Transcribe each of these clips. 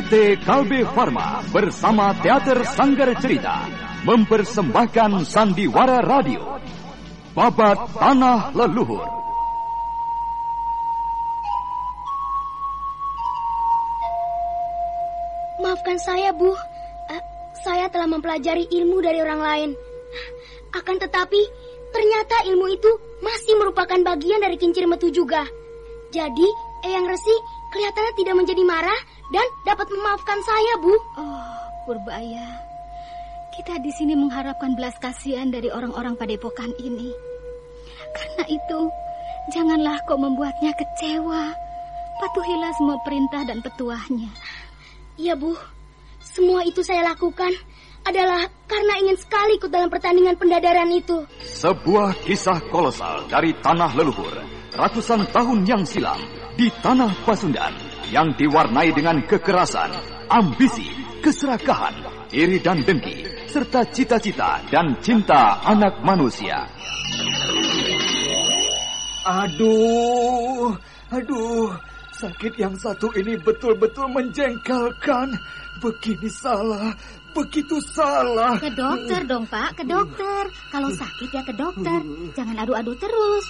PT Kalbe Farma bersama Teater Sanggar Cerita mempersembahkan Sandiwara Radio Babat Tanah Leluhur. Maafkan saya, Bu. Uh, saya telah mempelajari ilmu dari orang lain. Akan tetapi, ternyata ilmu itu masih merupakan bagian dari kincir metu juga. Jadi, Eyang Resi kelihatannya tidak menjadi marah dan dapat memaafkan saya, Bu. Oh, Purbaya. Kita di sini mengharapkan belas kasihan dari orang-orang padepokan ini. Karena itu, janganlah kau membuatnya kecewa. Patuhilah semua perintah dan petuahnya. Iya, Bu. Semua itu saya lakukan adalah karena ingin sekali ikut dalam pertandingan pendadaran itu. Sebuah kisah kolosal dari tanah leluhur ratusan tahun yang silam di tanah Pasundan yang diwarnai dengan kekerasan, ambisi, keserakahan, iri dan dengki, serta cita-cita dan cinta anak manusia. Aduh, aduh, sakit yang satu ini betul-betul menjengkelkan. Begini salah, begitu salah. Ke dokter dong, Pak, ke dokter. Kalau sakit ya ke dokter. Jangan adu-adu terus.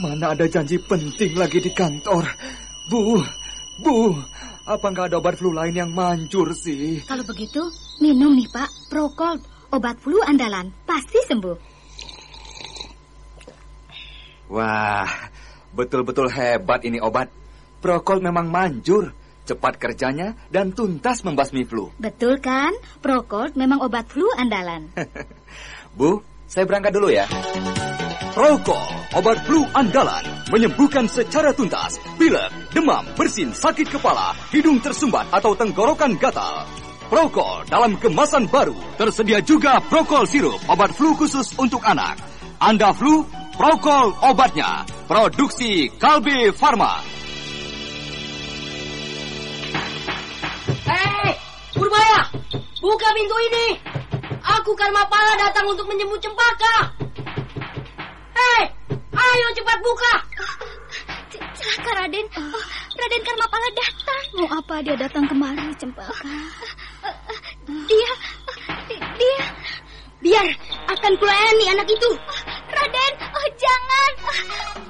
Mana ada janji penting lagi di kantor. Bu, Bu, apa nggak ada obat flu lain yang manjur sih? Kalau begitu, minum nih, Pak. Procold, obat flu andalan. Pasti sembuh. Wah, betul-betul hebat ini obat. Procold memang manjur cepat kerjanya, dan tuntas membasmi flu. Betul kan? Procold memang obat flu andalan. Bu, saya berangkat dulu ya. Procold, obat flu andalan, menyembuhkan secara tuntas pilek, demam, bersin, sakit kepala, hidung tersumbat atau tenggorokan gatal. Procold dalam kemasan baru, tersedia juga Procold sirup, obat flu khusus untuk anak. Anda flu, Procold obatnya. Produksi Kalbe Farma. Hei, Purbaya, buka pintu ini. Aku Karmapala datang untuk menjemput Cempaka. Ayo cepat buka. Celaka Raden, oh, Raden Karmapala datang. Mau apa dia datang kemari, Cempaka? Dia, dia, biar akan kulayani anak itu. Raden, oh jangan.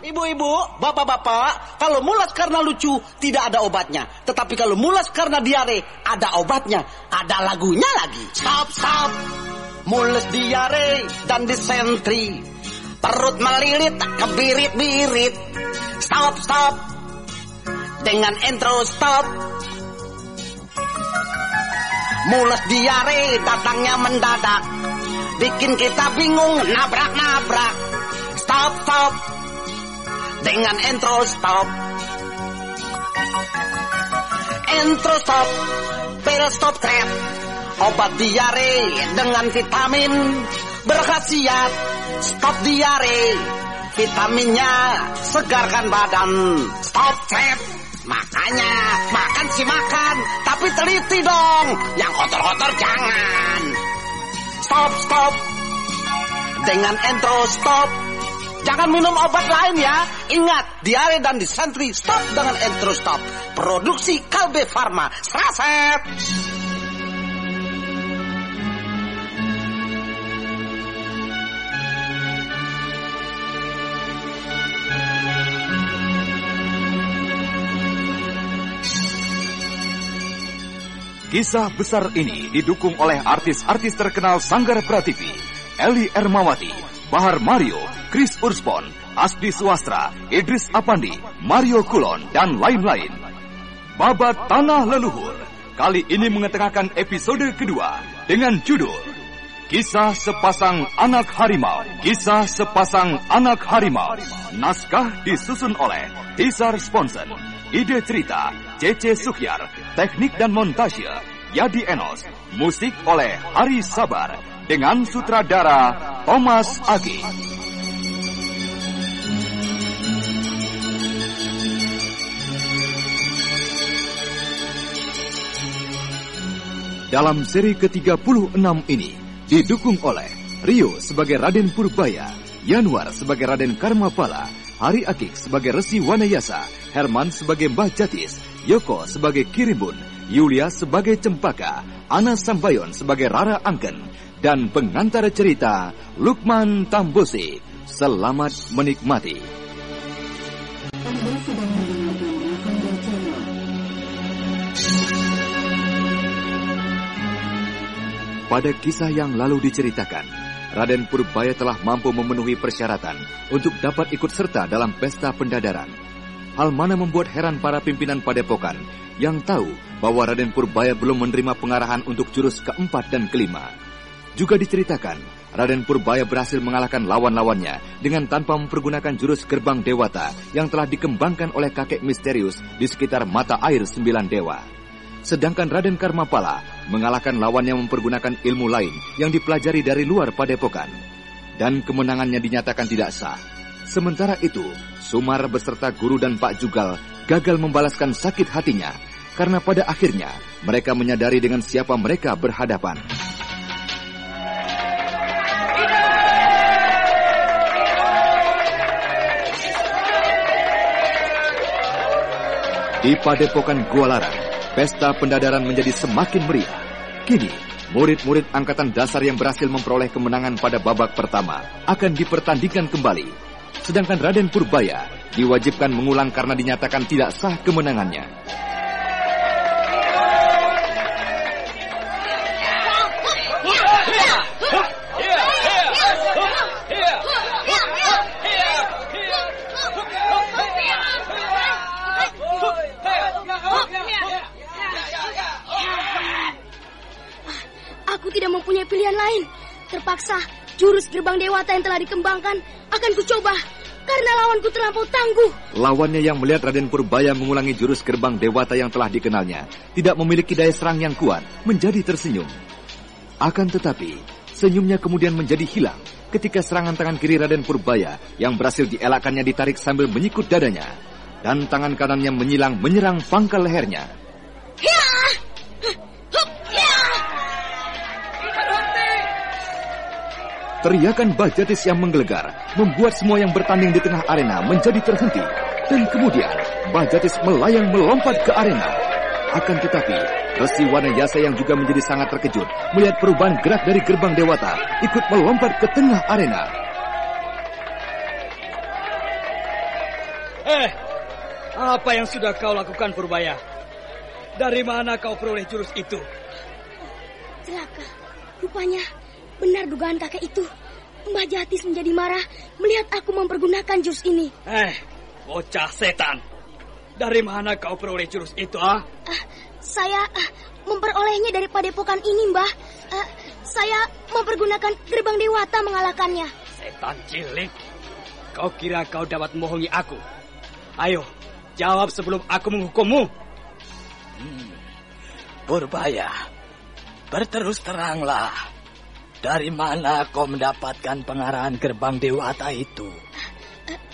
Ibu-ibu, bapak-bapak, kalau mulas karena lucu tidak ada obatnya. Tetapi kalau mulas karena diare ada obatnya. Ada lagunya lagi. Stop, stop. Mules diare dan disentri. Perut melilit, kebirit-birit. Stop, stop. Dengan intro stop. Mules diare datangnya mendadak. Bikin kita bingung, nabrak-nabrak. Stop, stop dengan intro stop. Intro stop, pil stop trap, obat diare dengan vitamin berkhasiat stop diare. Vitaminnya segarkan badan, stop trap. Makanya makan sih makan, tapi teliti dong. Yang kotor-kotor jangan. Stop, stop. Dengan intro stop, Jangan minum obat lain ya. Ingat, diare dan disentri stop dengan entro stop. Produksi Kalbe Farma. Saset. Kisah besar ini didukung oleh artis-artis terkenal Sanggar Prativi, Eli Ermawati, Bahar Mario, Chris Urspon, Asdi Suastra, Idris Apandi, Mario Kulon, dan lain-lain. Babat Tanah Leluhur kali ini mengetengahkan episode kedua dengan judul Kisah Sepasang Anak Harimau. Kisah Sepasang Anak Harimau. Naskah disusun oleh Tisar Sponsen. Ide cerita C.C. Suhyar. Teknik dan montase Yadi Enos. Musik oleh Hari Sabar. Dengan sutradara Thomas Agi. Dalam seri ke-36 ini didukung oleh Rio sebagai Raden Purbaya, Yanwar sebagai Raden Karmapala, Hari Akik sebagai Resi Wanayasa, Herman sebagai Mbah Jatis, Yoko sebagai Kirimbun, Yulia sebagai Cempaka, Ana Sambayon sebagai Rara Angken, dan pengantar cerita Lukman Tambosi. Selamat menikmati. Pada kisah yang lalu diceritakan, Raden Purbaya telah mampu memenuhi persyaratan untuk dapat ikut serta dalam pesta pendadaran. Hal mana membuat heran para pimpinan padepokan yang tahu bahwa Raden Purbaya belum menerima pengarahan untuk jurus keempat dan kelima. Juga diceritakan, Raden Purbaya berhasil mengalahkan lawan-lawannya dengan tanpa mempergunakan jurus gerbang dewata yang telah dikembangkan oleh kakek misterius di sekitar mata air sembilan dewa. Sedangkan Raden Karmapala mengalahkan lawannya mempergunakan ilmu lain yang dipelajari dari luar padepokan. Dan kemenangannya dinyatakan tidak sah. Sementara itu, Sumar beserta guru dan Pak Jugal gagal membalaskan sakit hatinya karena pada akhirnya mereka menyadari dengan siapa mereka berhadapan. Di Padepokan Gualarang, pesta pendadaran menjadi semakin meriah. Kini, murid-murid angkatan dasar yang berhasil memperoleh kemenangan pada babak pertama akan dipertandingkan kembali. Sedangkan Raden Purbaya diwajibkan mengulang karena dinyatakan tidak sah kemenangannya. Aku tidak mempunyai pilihan lain. Terpaksa jurus gerbang dewata yang telah dikembangkan akan kucoba karena lawanku terlampau tangguh. Lawannya yang melihat Raden Purbaya mengulangi jurus gerbang dewata yang telah dikenalnya, tidak memiliki daya serang yang kuat, menjadi tersenyum. Akan tetapi, senyumnya kemudian menjadi hilang ketika serangan tangan kiri Raden Purbaya yang berhasil dielakkannya ditarik sambil menyikut dadanya. Dan tangan kanannya menyilang menyerang pangkal lehernya. Teriakan Bajatis yang menggelegar membuat semua yang bertanding di tengah arena menjadi terhenti. Dan kemudian Bajatis melayang melompat ke arena. Akan tetapi, Resi Wanayasa yang juga menjadi sangat terkejut melihat perubahan gerak dari gerbang Dewata ikut melompat ke tengah arena. Eh, apa yang sudah kau lakukan Purbaya? Dari mana kau peroleh jurus itu? Celaka. Rupanya benar dugaan kakek itu. Mbah Jatis menjadi marah melihat aku mempergunakan jurus ini. Eh, bocah setan. Dari mana kau peroleh jurus itu, ah? Ah, saya ah, memperolehnya dari padepokan ini, Mbah. Ah, saya mempergunakan gerbang dewata mengalahkannya. Setan cilik. Kau kira kau dapat membohongi aku? Ayo, jawab sebelum aku menghukummu. Purbaya, berterus teranglah. Dari mana kau mendapatkan pengarahan gerbang dewata itu?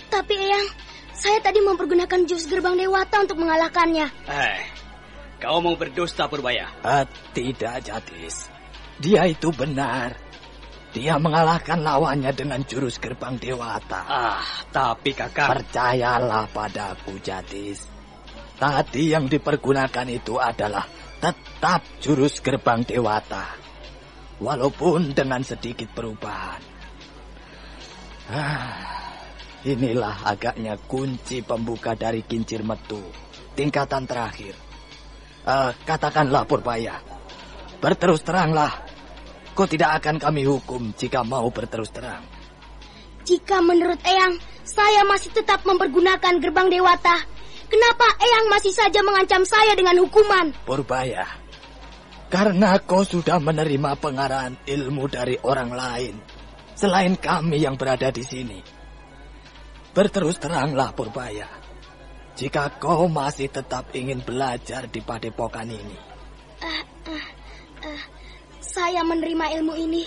Tapi Eyang, saya tadi mempergunakan jurus gerbang dewata untuk mengalahkannya. Eh, kau mau berdusta Purbaya? Ah, tidak, Jatis. Dia itu benar. Dia mengalahkan lawannya dengan jurus gerbang dewata. Ah, tapi kakak... Percayalah padaku, Jatis. Tadi yang dipergunakan itu adalah tetap jurus gerbang dewata. Walaupun dengan sedikit perubahan. Ah, inilah agaknya kunci pembuka dari kincir metu. Tingkatan terakhir. Ah, katakanlah Purbaya. Berterus teranglah. Kau tidak akan kami hukum jika mau berterus terang. Jika menurut Eyang, saya masih tetap mempergunakan gerbang dewata. Kenapa Eyang masih saja mengancam saya dengan hukuman? Purbaya, karena kau sudah menerima pengarahan ilmu dari orang lain, selain kami yang berada di sini. Berterus teranglah Purbaya, jika kau masih tetap ingin belajar di padepokan ini. Ah, ah, ah, saya menerima ilmu ini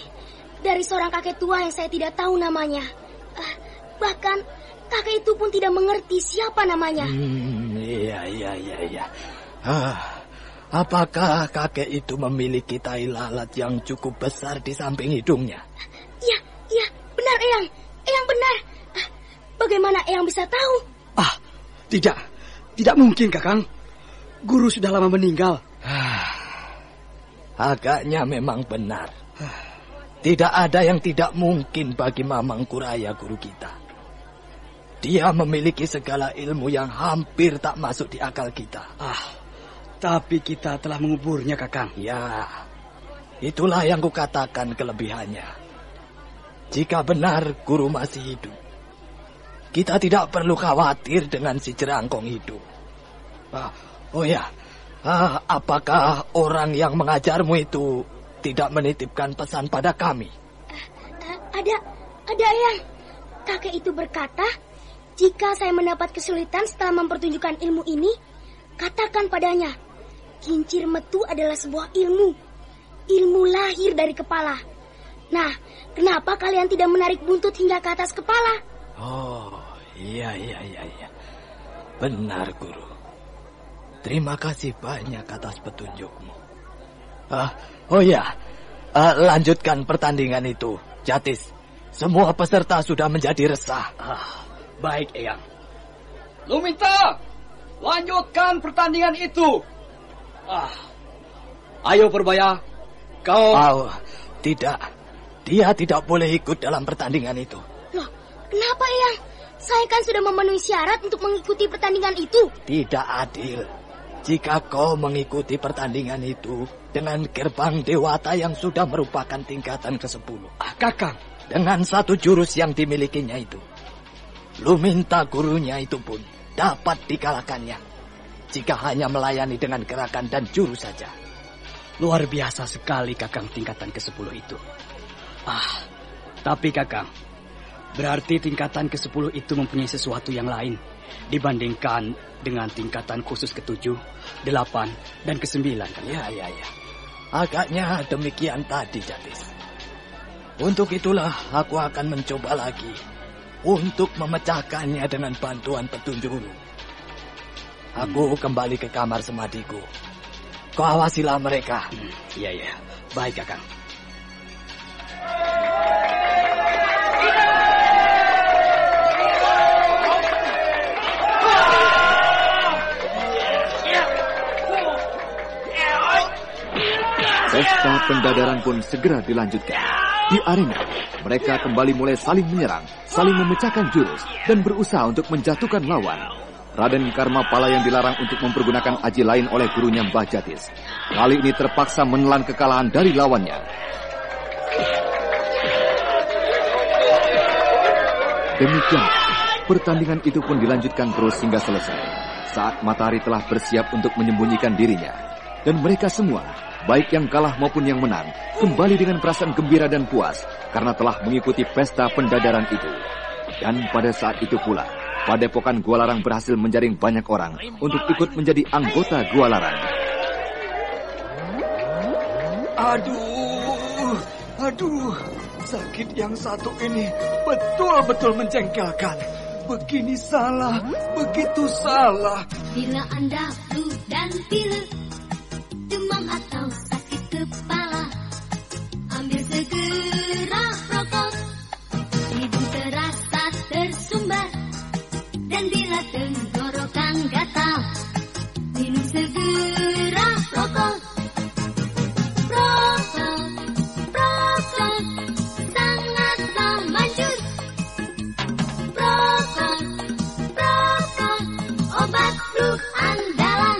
dari seorang kakek tua yang saya tidak tahu namanya. Ah, bahkan kakek itu pun tidak mengerti siapa namanya. Hmm, iya, iya, iya, iya. Ah, apakah kakek itu memiliki tai lalat yang cukup besar di samping hidungnya? Iya, iya, benar Eyang. Eyang benar. Ah, bagaimana Eyang bisa tahu? Ah, tidak. Tidak mungkin, Kakang. guru sudah lama meninggal. Agaknya memang benar. Tidak ada yang tidak mungkin bagi Mamang Kuraya guru kita. Dia memiliki segala ilmu yang hampir tak masuk di akal kita. Ah, tapi kita telah menguburnya, Kakang. Ya, itulah yang kukatakan kelebihannya. Jika benar guru masih hidup, kita tidak perlu khawatir dengan si jerangkong hidup. Ah, oh ya, ah, apakah orang yang mengajarmu itu tidak menitipkan pesan pada kami? Uh, ada, ada yang kakek itu berkata jika saya mendapat kesulitan setelah mempertunjukkan ilmu ini, katakan padanya, kincir metu adalah sebuah ilmu. Ilmu lahir dari kepala. Nah, kenapa kalian tidak menarik buntut hingga ke atas kepala? Oh, iya, iya, iya, iya. Benar, Guru. Terima kasih banyak atas petunjukmu. Ah, oh ya, uh, lanjutkan pertandingan itu, Jatis. Semua peserta sudah menjadi resah. Ah. Baik, Eyang. Lumita, lanjutkan pertandingan itu. Ah. Ayo Purbaya, kau... Oh, tidak. Dia tidak boleh ikut dalam pertandingan itu. Loh, kenapa Eyang? Saya kan sudah memenuhi syarat untuk mengikuti pertandingan itu. Tidak adil. Jika kau mengikuti pertandingan itu dengan gerbang dewata yang sudah merupakan tingkatan ke-10. Ah, Kakang. Dengan satu jurus yang dimilikinya itu. Lu minta gurunya itu pun dapat dikalahkannya. Jika hanya melayani dengan gerakan dan jurus saja. Luar biasa sekali kakang tingkatan ke-10 itu. Ah, tapi kakang, berarti tingkatan ke-10 itu mempunyai sesuatu yang lain dibandingkan dengan tingkatan khusus ke-7, 8, dan ke-9 kan? Ya, ya, ya. Agaknya demikian tadi, Jatis. Untuk itulah aku akan mencoba lagi untuk memecahkannya dengan bantuan petunjuk. Aku kembali ke kamar semadiku. Kau awasilah mereka. Hmm, iya. Baik, Kakang. Pesta pendadaran pun segera dilanjutkan. Di arena, mereka kembali mulai saling menyerang, saling memecahkan jurus, dan berusaha untuk menjatuhkan lawan. Raden Karma Pala yang dilarang untuk mempergunakan aji lain oleh gurunya Mbah Jatis. Kali ini terpaksa menelan kekalahan dari lawannya. Demikian, pertandingan itu pun dilanjutkan terus hingga selesai. Saat matahari telah bersiap untuk menyembunyikan dirinya. Dan mereka semua baik yang kalah maupun yang menang, kembali dengan perasaan gembira dan puas karena telah mengikuti pesta pendadaran itu. Dan pada saat itu pula, Padepokan Gua Larang berhasil menjaring banyak orang untuk ikut menjadi anggota Gua Larang. Aduh, aduh, sakit yang satu ini betul-betul menjengkelkan. Begini salah, begitu salah. Bila Anda flu dan pilek,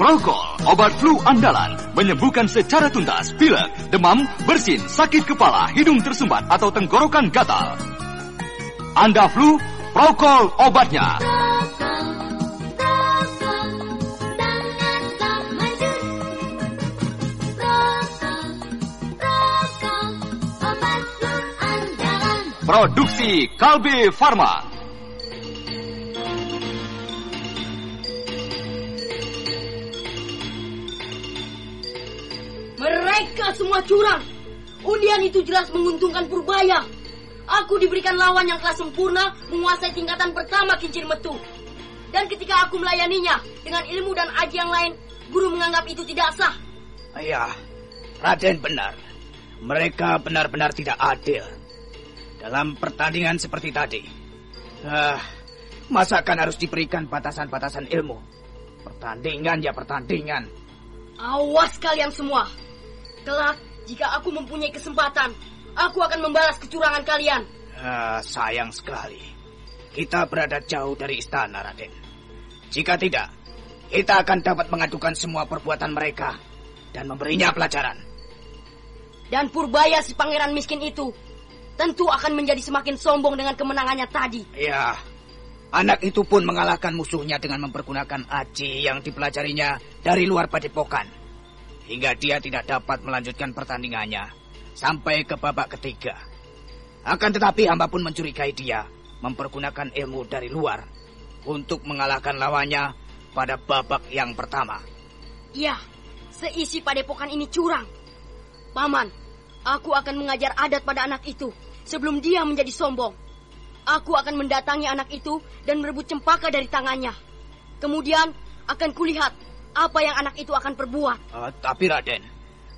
Prokol, obat flu andalan menyembuhkan secara tuntas pilek, demam, bersin, sakit kepala, hidung tersumbat atau tenggorokan gatal. Anda flu, Prokol obatnya. Produksi Kalbe Farma. Mereka semua curang. Undian itu jelas menguntungkan Purbaya. Aku diberikan lawan yang kelas sempurna menguasai tingkatan pertama kincir metu. Dan ketika aku melayaninya dengan ilmu dan aji yang lain, guru menganggap itu tidak sah. Ayah, Raden benar. Mereka benar-benar tidak adil. Dalam pertandingan seperti tadi. Ah, masakan harus diberikan batasan-batasan ilmu. Pertandingan ya pertandingan. Awas kalian semua. Kelak, jika aku mempunyai kesempatan, aku akan membalas kecurangan kalian. Ah, sayang sekali. Kita berada jauh dari istana, Raden. Jika tidak, kita akan dapat mengadukan semua perbuatan mereka dan memberinya pelajaran. Dan Purbaya si pangeran miskin itu tentu akan menjadi semakin sombong dengan kemenangannya tadi. Ya, anak itu pun mengalahkan musuhnya dengan mempergunakan aji yang dipelajarinya dari luar padepokan. Hingga dia tidak dapat melanjutkan pertandingannya sampai ke babak ketiga. Akan tetapi hamba pun mencurigai dia mempergunakan ilmu dari luar untuk mengalahkan lawannya pada babak yang pertama. Iya, seisi padepokan ini curang. Paman, aku akan mengajar adat pada anak itu sebelum dia menjadi sombong. Aku akan mendatangi anak itu dan merebut cempaka dari tangannya. Kemudian akan kulihat apa yang anak itu akan perbuat. Uh, tapi Raden,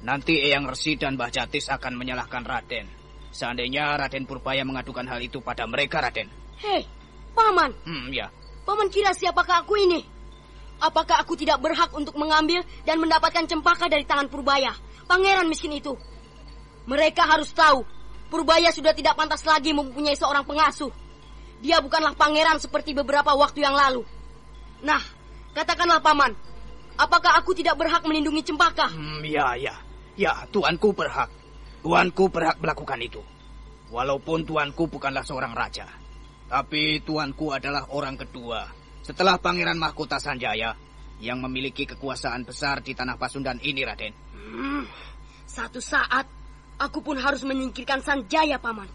nanti Eyang Resi dan Mbah Jatis akan menyalahkan Raden. Seandainya Raden Purbaya mengadukan hal itu pada mereka, Raden. Hei, Paman, Hmm, ya. Paman kira siapakah aku ini? Apakah aku tidak berhak untuk mengambil dan mendapatkan cempaka dari tangan Purbaya, pangeran miskin itu? Mereka harus tahu, Purbaya sudah tidak pantas lagi mempunyai seorang pengasuh. Dia bukanlah pangeran seperti beberapa waktu yang lalu. Nah, katakanlah Paman, apakah aku tidak berhak melindungi cempaka? Hmm, ya, ya. Ya, tuanku berhak. Tuanku berhak melakukan itu. Walaupun tuanku bukanlah seorang raja. Tapi tuanku adalah orang kedua. Setelah Pangeran Mahkota Sanjaya yang memiliki kekuasaan besar di tanah Pasundan ini, Raden. Hmm, satu saat aku pun harus menyingkirkan Sanjaya, Paman.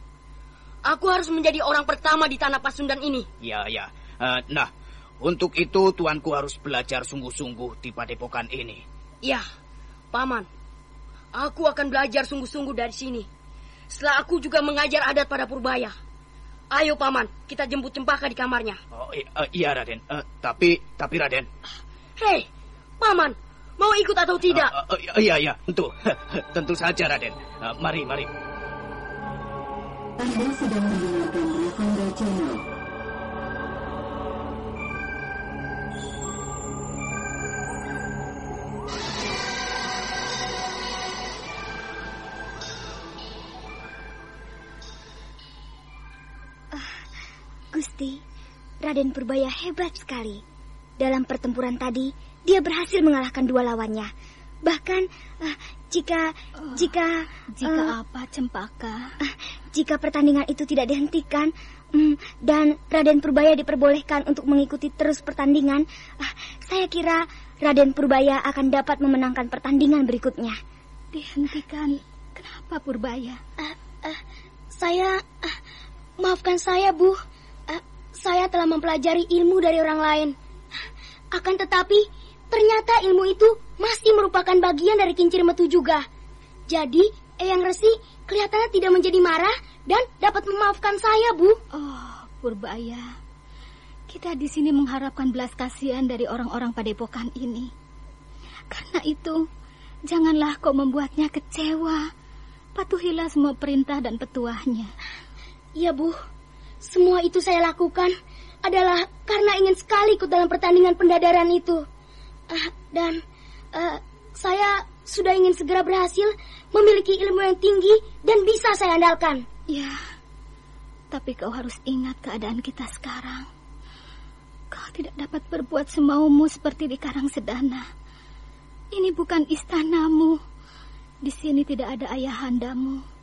Aku harus menjadi orang pertama di tanah Pasundan ini. Ya, ya. Eh, nah, untuk itu tuanku harus belajar sungguh-sungguh di padepokan ini. Ya, Paman. Aku akan belajar sungguh-sungguh dari sini. Setelah aku juga mengajar adat pada Purbaya. Ayo, Paman, kita jemput Cempaka di kamarnya. Oh, eh, iya, Raden. Eh, tapi, tapi Raden. Hei, Paman, mau ikut atau tidak? Eh, eh, iya, iya, tentu. tentu saja, Raden. Eh, mari, mari. Anda sedang mendengarkan Rakanda Channel. Gusti, Raden Purbaya hebat sekali. Dalam pertempuran tadi, dia berhasil mengalahkan dua lawannya. Bahkan eh, jika jika Jika eh, apa, Cempaka? jika pertandingan itu tidak dihentikan mm, dan Raden Purbaya diperbolehkan untuk mengikuti terus pertandingan, ah, saya kira Raden Purbaya akan dapat memenangkan pertandingan berikutnya. Dihentikan. Kenapa Purbaya? Saya ah, maafkan saya, Bu. Saya telah mempelajari ilmu dari orang lain. Akan tetapi, ternyata ilmu itu masih merupakan bagian dari kincir metu juga. Jadi, Eyang Resi kelihatannya tidak menjadi marah dan dapat memaafkan saya, Bu. Oh, Purbaya. Kita di sini mengharapkan belas kasihan dari orang-orang padepokan ini. Karena itu, janganlah kau membuatnya kecewa. Patuhilah semua perintah dan petuahnya. Iya, Bu. Semua itu saya lakukan adalah karena ingin sekali ikut dalam pertandingan pendadaran itu. Ah, dan eh, saya sudah ingin segera berhasil memiliki ilmu yang tinggi dan bisa saya andalkan. Ya, tapi kau harus ingat keadaan kita sekarang. Kau tidak dapat berbuat semaumu seperti di Karang Sedana. Ini bukan istanamu. Di sini tidak ada ayahandamu.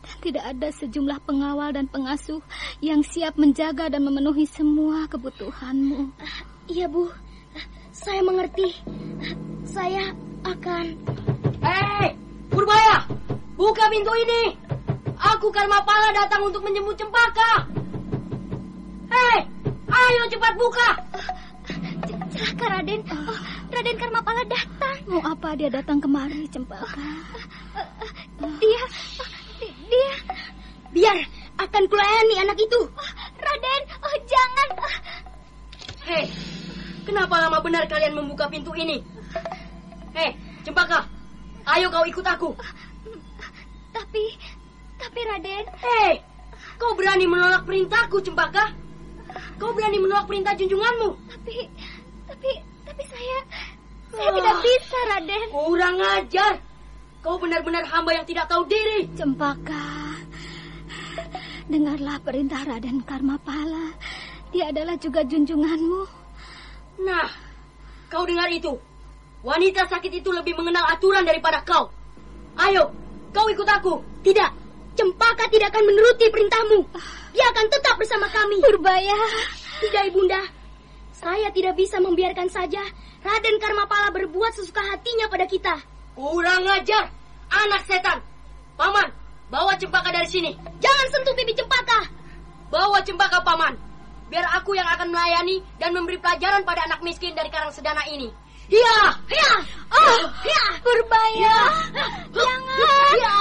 Dan tidak ada sejumlah pengawal dan pengasuh yang siap menjaga dan memenuhi semua kebutuhanmu. Iya, Bu. Saya mengerti. Saya akan... Hei, Purbaya, buka pintu ini. Aku Karmapala datang untuk menjemput Cempaka. Hei, ayo cepat buka. Celaka, Raden. Oh, Raden Karmapala datang. Mau apa dia datang kemari, Cempaka? Dia... Dia... Biar akan kulayani anak itu. Raden, oh, jangan. Hei, kenapa lama benar kalian membuka pintu ini? Hei, Cempaka, ayo kau ikut aku. Tapi... Tapi, Raden... Hei, kau berani menolak perintahku, Cempaka? Kau berani menolak perintah junjunganmu? Tapi... Tapi... Tapi Tapi saya, saya tidak bisa, Raden. Kurang ajar. Kau benar-benar hamba yang tidak tahu diri. Cempaka, dengarlah perintah Raden Karmapala. Dia adalah juga junjunganmu. Nah, kau dengar itu. Wanita sakit itu lebih mengenal aturan daripada kau. Ayo, kau ikut aku. Tidak, Cempaka tidak akan menuruti perintahmu. Dia akan tetap bersama kami. Purbaya. Tidak, Ibunda. Saya tidak bisa membiarkan saja Raden Karmapala berbuat sesuka hatinya pada kita. Kurang ajar, anak setan. Paman, bawa cempaka dari sini. Jangan sentuh pipi Cempaka. Bawa cempaka, Paman. Biar aku yang akan melayani dan memberi pelajaran pada anak miskin dari Karang Sedana ini. Hiya! Hiya! Oh, hiya! Purbaya! Jangan! Hiya!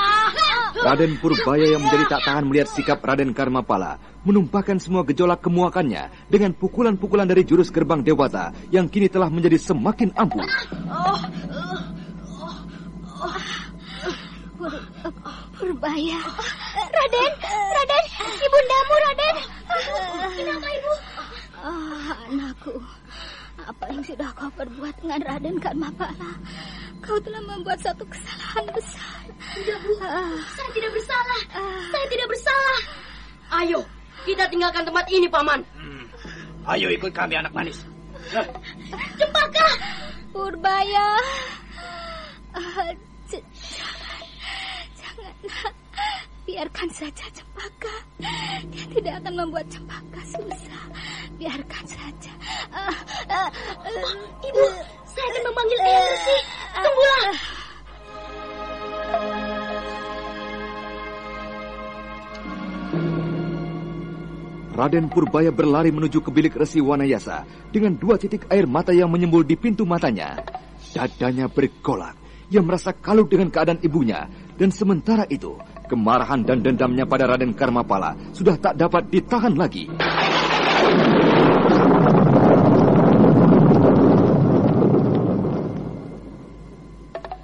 Raden Purbaya yang menjadi tak tahan melihat sikap Raden Karmapala menumpahkan semua gejolak kemuakannya dengan pukulan-pukulan dari jurus gerbang dewata yang kini telah menjadi semakin ampuh. Pur, Purbaya. Raden, Raden, ibundamu Raden. Kenapa, Ibu? Ah, anakku, apa yang sudah kau perbuat dengan Raden Karmapala? Kau telah membuat satu kesalahan besar. Tidak, Bu. Ah, Saya tidak bersalah. ah. Saya tidak bersalah. Ayo, kita tinggalkan tempat ini, Paman. Ayo ikut kami anak manis. Cempaka! Purbaya. Ah, Biarkan saja Cempaka. Dia tidak akan membuat Cempaka susah. Biarkan saja. Ah, ah, ah, Ibu, saya akan memanggil Eyang Resi. Tunggulah. Raden Purbaya berlari menuju ke bilik Resi Wanayasa dengan dua titik air mata yang menyembul di pintu matanya. Dadanya bergolak. Ia merasa kalut dengan keadaan ibunya. Dan sementara itu, kemarahan dan dendamnya pada Raden Karmapala sudah tak dapat ditahan lagi.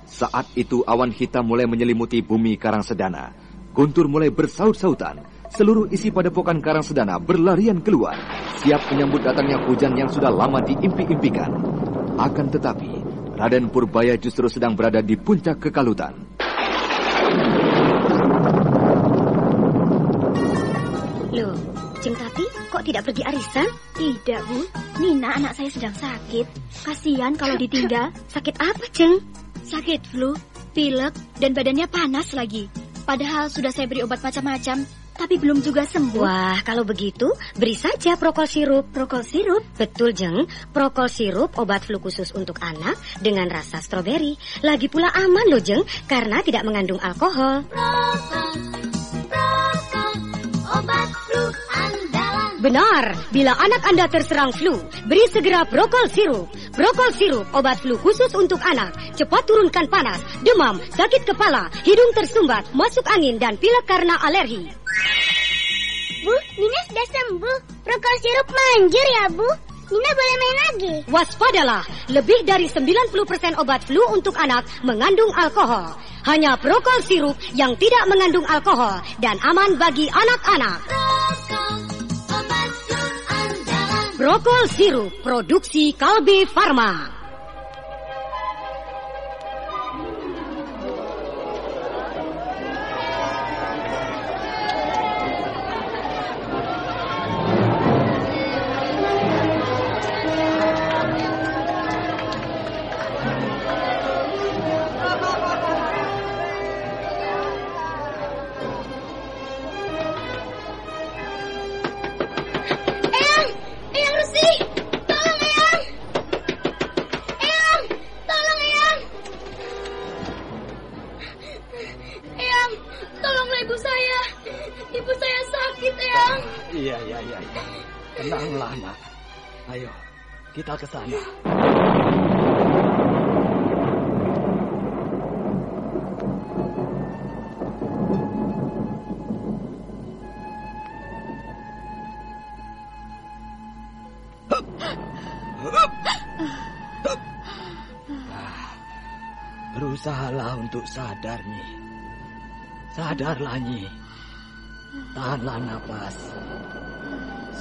Saat itu awan hitam mulai menyelimuti bumi Karangsedana. Guntur mulai bersaut-sautan. Seluruh isi padepokan Karangsedana berlarian keluar, siap menyambut datangnya hujan yang sudah lama diimpi-impikan. Akan tetapi, Raden Purbaya justru sedang berada di puncak kekalutan. Loh, Ceng Tati kok tidak pergi arisan? Tidak, Bu. Nina anak saya sedang sakit. Kasihan kalau ditinggal. Sakit apa, Ceng? Sakit flu, pilek, dan badannya panas lagi. Padahal sudah saya beri obat macam-macam, tapi belum juga sembuh. Wah, kalau begitu, beri saja prokol sirup. Prokol sirup? Betul, Jeng. Prokol sirup obat flu khusus untuk anak dengan rasa stroberi. Lagi pula aman loh, Jeng, karena tidak mengandung alkohol. Obat flu andalan. Benar, bila anak Anda terserang flu, beri segera Prokol sirup. Prokol sirup obat flu khusus untuk anak. Cepat turunkan panas, demam, sakit kepala, hidung tersumbat, masuk angin dan pilek karena alergi. Bu, Nina sudah sembuh. Prokol sirup manjur ya, Bu. Nina boleh main lagi. Waspadalah, lebih dari 90% obat flu untuk anak mengandung alkohol. Hanya Prokol sirup yang tidak mengandung alkohol dan aman bagi anak-anak. Prokol, obat flu andalan. Prokol sirup produksi Kalbe Farma. Sana. Berusahalah untuk sadar, Nyi. Sadarlah, Nyi. Tahanlah napas.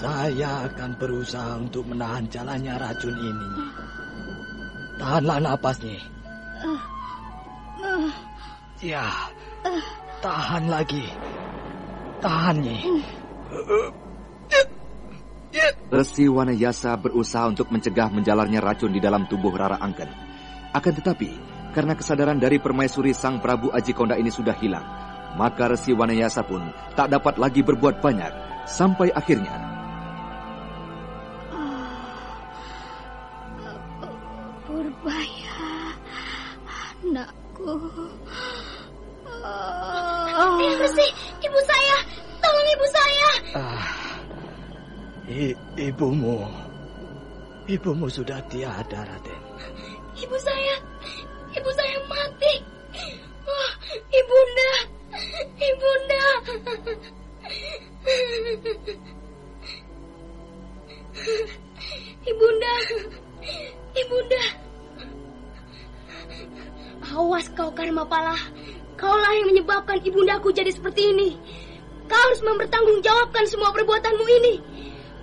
Saya akan berusaha untuk menahan jalannya racun ini. Tahanlah napasnya. Ya, tahan lagi. Tahannya. Uh, Resi Wanayasa berusaha untuk mencegah menjalarnya racun di dalam tubuh Rara Angken. Akan tetapi, karena kesadaran dari permaisuri Sang Prabu Ajikonda ini sudah hilang, maka Resi Wanayasa pun tak dapat lagi berbuat banyak, sampai akhirnya... I, ibumu, ibumu sudah tiada, Raden. Ibu saya, ibu saya mati. Oh, ibunda, ibunda. Ibunda, ibunda. Awas kau Karmapala, kaulah yang menyebabkan ibundaku jadi seperti ini. Kau harus mempertanggungjawabkan semua perbuatanmu ini.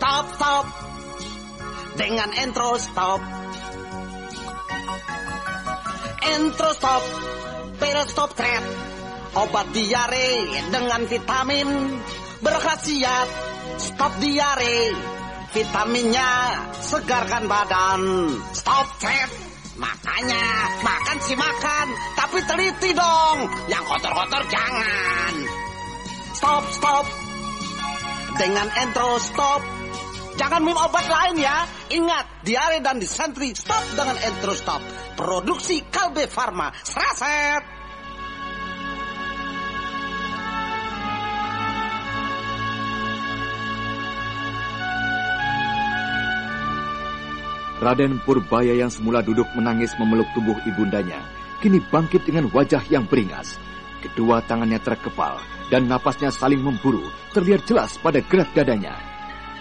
stop stop. Dengan intro stop. Intro stop. Pil stop trap. Obat diare dengan vitamin berkhasiat. Stop diare. Vitaminnya segarkan badan. Stop trap. Makanya makan sih makan tapi teliti dong. Yang kotor-kotrjangan stop stop. Dengan intro stop Jangan minum obat lain ya. Ingat, diare dan disentri stop dengan Entro Stop. Produksi Kalbe Farma. Seraset. Raden Purbaya yang semula duduk menangis memeluk tubuh ibundanya, kini bangkit dengan wajah yang beringas. Kedua tangannya terkepal dan napasnya saling memburu, terlihat jelas pada gerak dadanya.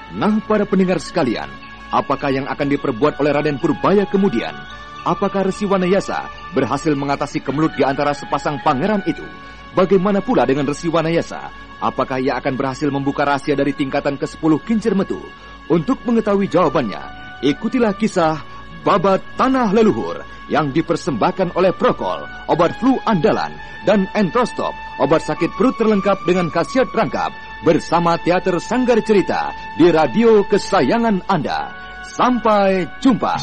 Nah, para pendengar sekalian, apakah yang akan diperbuat oleh Raden Purbaya kemudian? Apakah Resi Wanayasa berhasil mengatasi kemelut di antara sepasang pangeran itu? Bagaimana pula dengan Resi Wanayasa? Apakah ia akan berhasil membuka rahasia dari tingkatan ke-10 kincir metu? Untuk mengetahui jawabannya, ikutilah kisah Babat Tanah Leluhur yang dipersembahkan oleh Prokol, obat flu andalan, dan Entrostop, obat sakit perut terlengkap dengan khasiat rangkap, bersama Teater Sanggar Cerita di radio kesayangan Anda. Sampai jumpa.